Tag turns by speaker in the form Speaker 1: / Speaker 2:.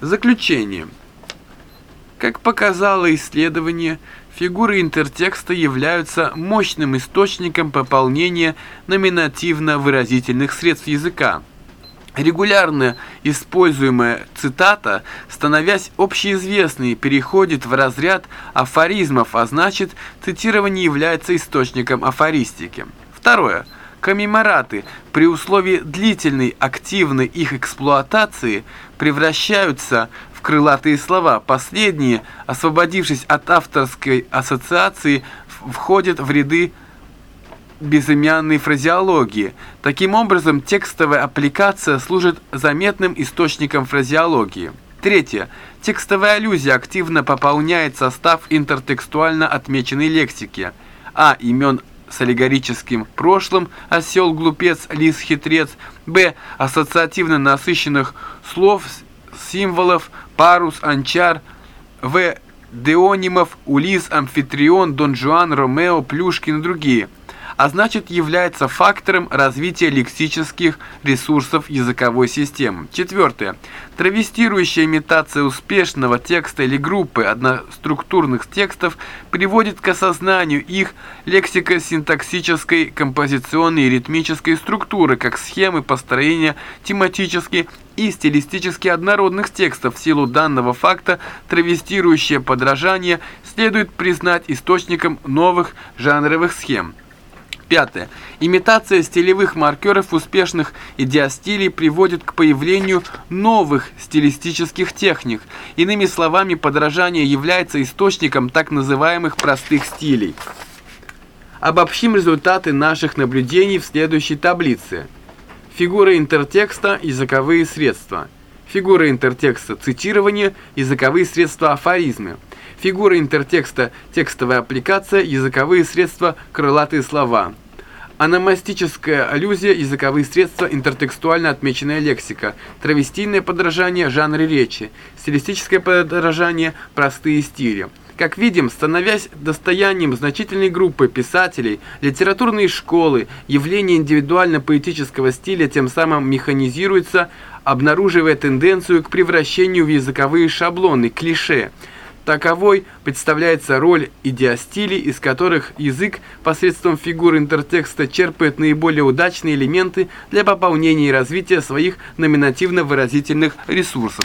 Speaker 1: Заключение. Как показало исследование, фигуры интертекста являются мощным источником пополнения номинативно-выразительных средств языка. Регулярно используемая цитата, становясь общеизвестной, переходит в разряд афоризмов, а значит, цитирование является источником афористики. Второе. Коммемораты при условии длительной активной их эксплуатации превращаются в крылатые слова. Последние, освободившись от авторской ассоциации, входят в ряды безымянной фразеологии. Таким образом, текстовая аппликация служит заметным источником фразеологии. Третье. Текстовая аллюзия активно пополняет состав интертекстуально отмеченной лексики. А. Имен с аллегорическим прошлым «осел, глупец, лис, хитрец», б. ассоциативно насыщенных слов, символов, парус, анчар, в. деонимов, Улис, Амфитрион, Дон Жуан, Ромео, Плюшкин и другие – а значит является фактором развития лексических ресурсов языковой системы. Четвертое. Травестирующая имитация успешного текста или группы одноструктурных текстов приводит к осознанию их лексико-синтаксической, композиционной и ритмической структуры, как схемы построения тематически и стилистически однородных текстов. В силу данного факта травестирующее подражание следует признать источником новых жанровых схем. Пятое. Имитация стилевых маркеров успешных идиостилей приводит к появлению новых стилистических техник. Иными словами, подражание является источником так называемых простых стилей. Обобщим результаты наших наблюдений в следующей таблице. Фигура интертекста, языковые средства. Фигура интертекста, цитирование, языковые средства, афоризмы. Фигура интертекста, текстовая аппликация, языковые средства, крылатые слова. Аномастическая аллюзия, языковые средства, интертекстуально отмеченная лексика, травестийное подражание, жанры речи, стилистическое подражание, простые стили. Как видим, становясь достоянием значительной группы писателей, литературные школы, явление индивидуально-поэтического стиля тем самым механизируется, обнаруживая тенденцию к превращению в языковые шаблоны, клише – Таковой представляется роль идиостилей, из которых язык посредством фигур интертекста черпает наиболее удачные элементы для пополнения и развития своих номинативно-выразительных ресурсов.